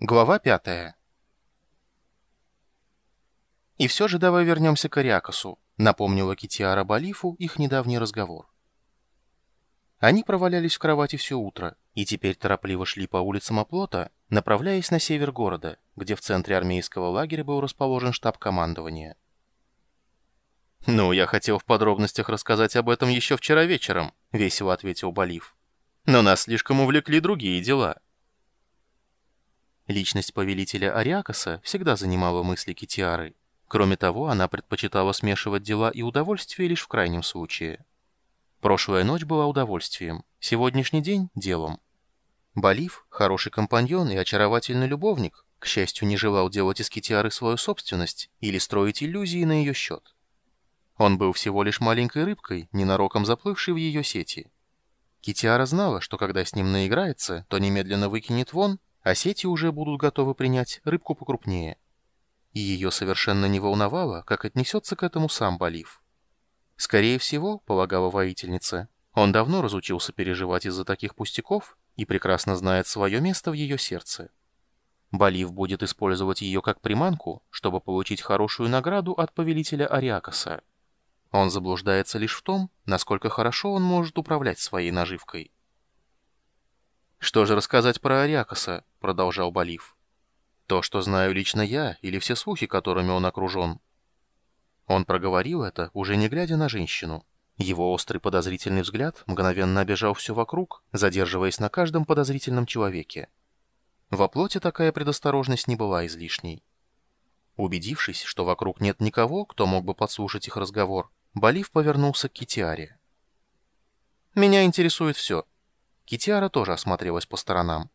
Глава пятая. «И все же давай вернемся к Ариакосу», — напомнила Китиара Балифу их недавний разговор. Они провалялись в кровати все утро и теперь торопливо шли по улицам оплота, направляясь на север города, где в центре армейского лагеря был расположен штаб командования. «Ну, я хотел в подробностях рассказать об этом еще вчера вечером», — весело ответил Балиф. «Но нас слишком увлекли другие дела». Личность повелителя Ариакоса всегда занимала мысли Китиары. Кроме того, она предпочитала смешивать дела и удовольствие лишь в крайнем случае. Прошлая ночь была удовольствием, сегодняшний день – делом. Балиф, хороший компаньон и очаровательный любовник, к счастью, не желал делать из Китиары свою собственность или строить иллюзии на ее счет. Он был всего лишь маленькой рыбкой, ненароком заплывшей в ее сети. Китиара знала, что когда с ним наиграется, то немедленно выкинет вон а сети уже будут готовы принять рыбку покрупнее. И ее совершенно не волновало, как отнесется к этому сам Балив. Скорее всего, полагала воительница, он давно разучился переживать из-за таких пустяков и прекрасно знает свое место в ее сердце. Балив будет использовать ее как приманку, чтобы получить хорошую награду от повелителя Ариакоса. Он заблуждается лишь в том, насколько хорошо он может управлять своей наживкой. «Что же рассказать про Ариакоса?» — продолжал Балиф. «То, что знаю лично я, или все слухи, которыми он окружен». Он проговорил это, уже не глядя на женщину. Его острый подозрительный взгляд мгновенно обежал все вокруг, задерживаясь на каждом подозрительном человеке. Во плоти такая предосторожность не была излишней. Убедившись, что вокруг нет никого, кто мог бы подслушать их разговор, Балиф повернулся к Китиаре. «Меня интересует все», Китиара тоже осмотрелась по сторонам.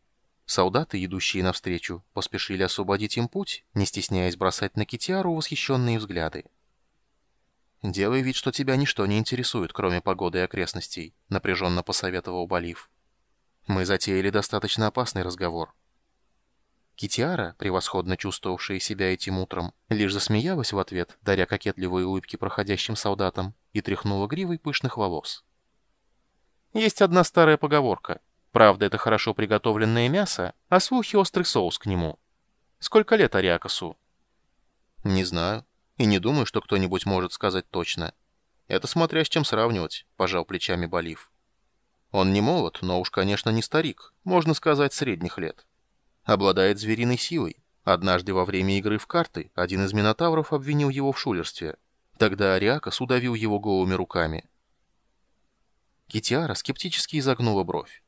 Солдаты, идущие навстречу, поспешили освободить им путь, не стесняясь бросать на Китиару восхищенные взгляды. «Делай вид, что тебя ничто не интересует, кроме погоды и окрестностей», — напряженно посоветовал Балив. «Мы затеяли достаточно опасный разговор». Китиара, превосходно чувствовавшая себя этим утром, лишь засмеялась в ответ, даря кокетливые улыбки проходящим солдатам, и тряхнула гривой пышных волос. Есть одна старая поговорка. Правда, это хорошо приготовленное мясо, а слухи острый соус к нему. Сколько лет Ариакосу? Не знаю. И не думаю, что кто-нибудь может сказать точно. Это смотря с чем сравнивать, пожал плечами Балив. Он не молод, но уж, конечно, не старик, можно сказать, средних лет. Обладает звериной силой. Однажды во время игры в карты один из минотавров обвинил его в шулерстве. Тогда Ариакос удавил его голыми руками. Китиара скептически изогнула бровь.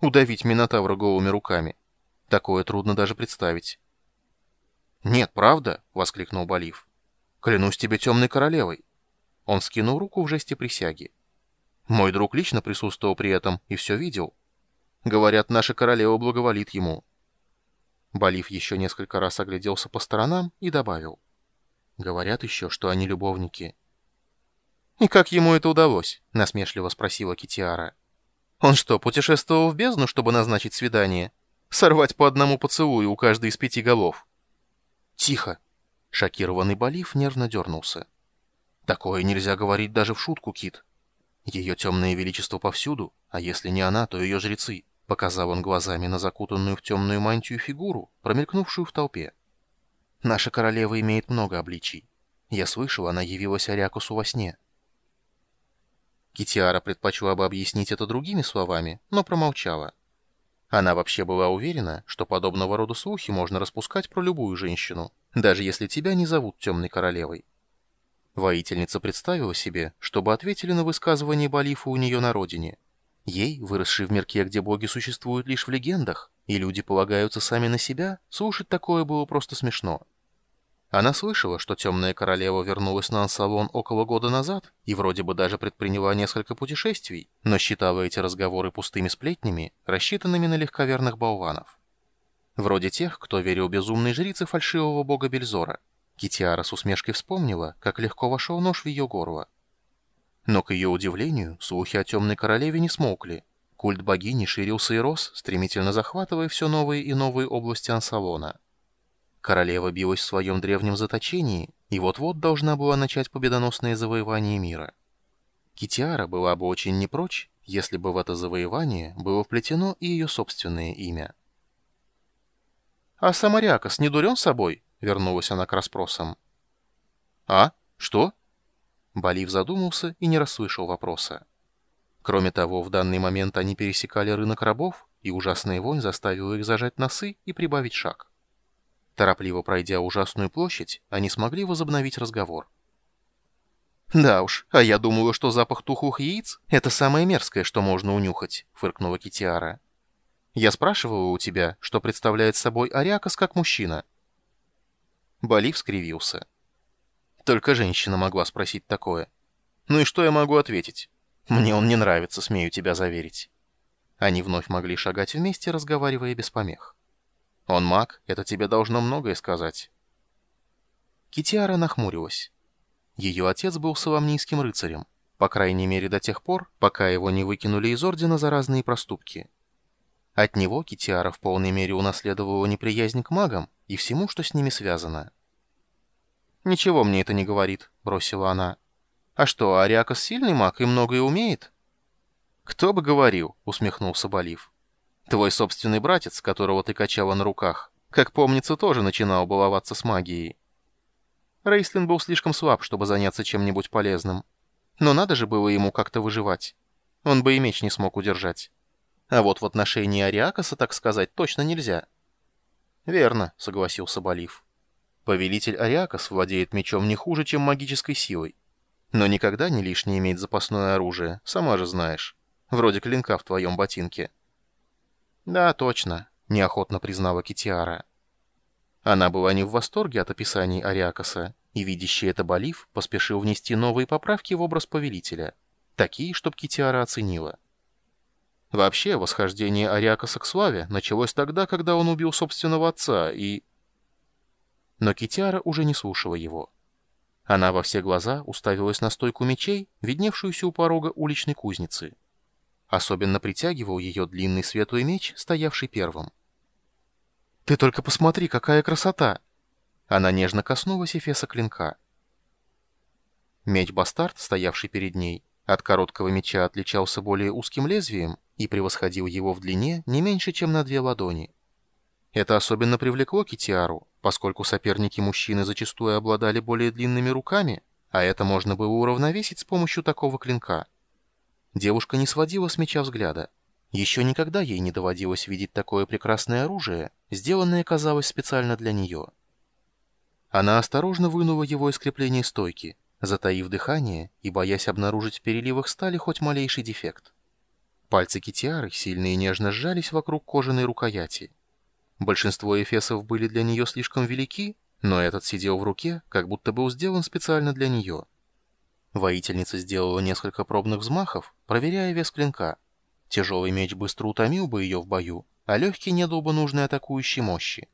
Удавить Минотавра голыми руками. Такое трудно даже представить. «Нет, правда?» — воскликнул Балив. «Клянусь тебе темной королевой». Он скинул руку в жесте присяги. Мой друг лично присутствовал при этом и все видел. Говорят, наша королева благоволит ему. Балив еще несколько раз огляделся по сторонам и добавил. Говорят еще, что они любовники. «И как ему это удалось?» — насмешливо спросила Китиара. «Он что, путешествовал в бездну, чтобы назначить свидание? Сорвать по одному поцелую у каждой из пяти голов?» «Тихо!» — шокированный Балив нервно дернулся. «Такое нельзя говорить даже в шутку, Кит. Ее темное величество повсюду, а если не она, то ее жрецы», — показал он глазами на закутанную в темную мантию фигуру, промелькнувшую в толпе. «Наша королева имеет много обличий. Я слышал, она явилась Ариакусу во сне». Китиара предпочла бы объяснить это другими словами, но промолчала. Она вообще была уверена, что подобного рода слухи можно распускать про любую женщину, даже если тебя не зовут Темной Королевой. Воительница представила себе, чтобы ответили на высказывание Балифа у нее на родине. Ей, выросшей в мирке, где боги существуют лишь в легендах, и люди полагаются сами на себя, слушать такое было просто смешно. Она слышала, что Темная Королева вернулась на Ансалон около года назад и вроде бы даже предприняла несколько путешествий, но считала эти разговоры пустыми сплетнями, рассчитанными на легковерных болванов. Вроде тех, кто верил безумной жрице фальшивого бога Бельзора. Китиара с усмешкой вспомнила, как легко вошел нож в ее горло. Но, к ее удивлению, слухи о Темной Королеве не смолкли. Культ богини ширился и рос, стремительно захватывая все новые и новые области Ансалона. Королева билась в своем древнем заточении и вот-вот должна была начать победоносное завоевание мира. Китиара была бы очень не прочь, если бы в это завоевание было вплетено и ее собственное имя. «А Самарякос не дурен собой?» — вернулась она к расспросам. «А? Что?» Балив задумался и не расслышал вопроса. Кроме того, в данный момент они пересекали рынок рабов, и ужасная вонь заставила их зажать носы и прибавить шаг. Торопливо пройдя ужасную площадь, они смогли возобновить разговор. «Да уж, а я думаю, что запах тухлых яиц — это самое мерзкое, что можно унюхать», — фыркнула Китиара. «Я спрашивала у тебя, что представляет собой Ариакас как мужчина». Балив скривился. Только женщина могла спросить такое. «Ну и что я могу ответить? Мне он не нравится, смею тебя заверить». Они вновь могли шагать вместе, разговаривая без помех. «Он маг, это тебе должно многое сказать». Китиара нахмурилась. Ее отец был соломнийским рыцарем, по крайней мере до тех пор, пока его не выкинули из ордена за разные проступки. От него Китиара в полной мере унаследовала неприязнь к магам и всему, что с ними связано. «Ничего мне это не говорит», — бросила она. «А что, Ариакас сильный маг и многое умеет?» «Кто бы говорил», — усмехнулся Болив. «Твой собственный братец, которого ты качала на руках, как помнится, тоже начинал баловаться с магией». Рейслин был слишком слаб, чтобы заняться чем-нибудь полезным. Но надо же было ему как-то выживать. Он бы и меч не смог удержать. А вот в отношении Ариакаса, так сказать, точно нельзя. «Верно», — согласился Болив. Повелитель Ариакас владеет мечом не хуже, чем магической силой. Но никогда не лишне иметь запасное оружие, сама же знаешь. Вроде клинка в твоем ботинке. «Да, точно», — неохотно признала Китиара. Она была не в восторге от описаний Ариакаса, и видящий это Болив поспешил внести новые поправки в образ повелителя. Такие, чтоб Китиара оценила. Вообще, восхождение Ариакаса к славе началось тогда, когда он убил собственного отца, и... Но Китиара уже не слушала его. Она во все глаза уставилась на стойку мечей, видневшуюся у порога уличной кузницы. Особенно притягивал ее длинный светлый меч, стоявший первым. «Ты только посмотри, какая красота!» Она нежно коснулась эфеса клинка. Меч-бастард, стоявший перед ней, от короткого меча отличался более узким лезвием и превосходил его в длине не меньше, чем на две ладони. Это особенно привлекло Китиару, поскольку соперники мужчины зачастую обладали более длинными руками, а это можно было уравновесить с помощью такого клинка. Девушка не сводила с меча взгляда. Еще никогда ей не доводилось видеть такое прекрасное оружие, сделанное, казалось, специально для нее. Она осторожно вынула его из крепления стойки, затаив дыхание и боясь обнаружить в переливах стали хоть малейший дефект. Пальцы Китиары сильно и нежно сжались вокруг кожаной рукояти. Большинство эфесов были для нее слишком велики, но этот сидел в руке, как будто был сделан специально для нее. Воительница сделала несколько пробных взмахов, проверяя вес клинка. Тяжелый меч быстро утомил бы ее в бою, а легкий не дал бы нужной атакующей мощи.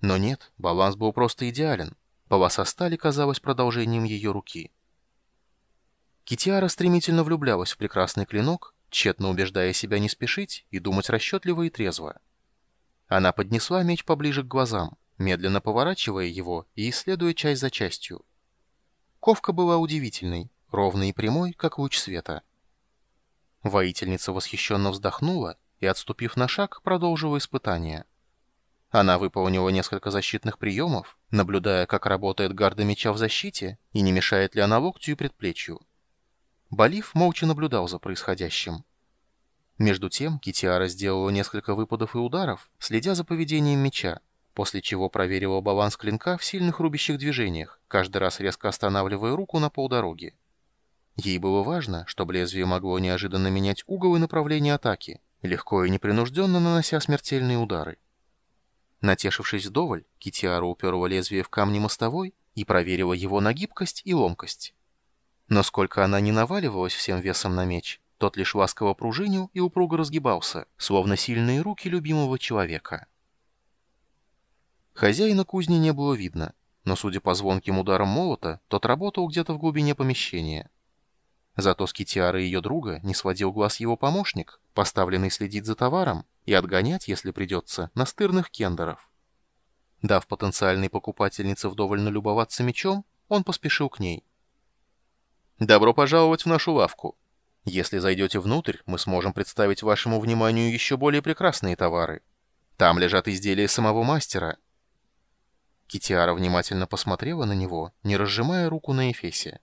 Но нет, баланс был просто идеален. Полоса стали казалась продолжением ее руки. Китиара стремительно влюблялась в прекрасный клинок, тщетно убеждая себя не спешить и думать расчетливо и трезво. Она поднесла меч поближе к глазам, медленно поворачивая его и исследуя часть за частью. Ковка была удивительной, ровной и прямой, как луч света. Воительница восхищенно вздохнула и, отступив на шаг, продолжила испытание. Она выполнила несколько защитных приемов, наблюдая, как работает гарда меча в защите и не мешает ли она локтю и предплечью. Болив молча наблюдал за происходящим. Между тем Китиара сделала несколько выпадов и ударов, следя за поведением меча, после чего проверила баланс клинка в сильных рубящих движениях, каждый раз резко останавливая руку на полдороги. Ей было важно, чтобы лезвие могло неожиданно менять угол и направление атаки, легко и непринужденно нанося смертельные удары. Натешившись вдоволь, Китиара уперла лезвие в камни мостовой и проверила его на гибкость и ломкость. Но сколько она не наваливалась всем весом на меч, тот лишь ласково пружинил и упруго разгибался, словно сильные руки любимого человека. Хозяина кузни не было видно, но, судя по звонким ударам молота, тот работал где-то в глубине помещения. Зато с Китиары ее друга не сводил глаз его помощник, поставленный следить за товаром и отгонять, если придется, настырных кендеров. Дав потенциальной покупательнице вдоволь налюбоваться мечом, он поспешил к ней. «Добро пожаловать в нашу лавку. Если зайдете внутрь, мы сможем представить вашему вниманию еще более прекрасные товары. Там лежат изделия самого мастера». Китиара внимательно посмотрела на него, не разжимая руку на Эфесе.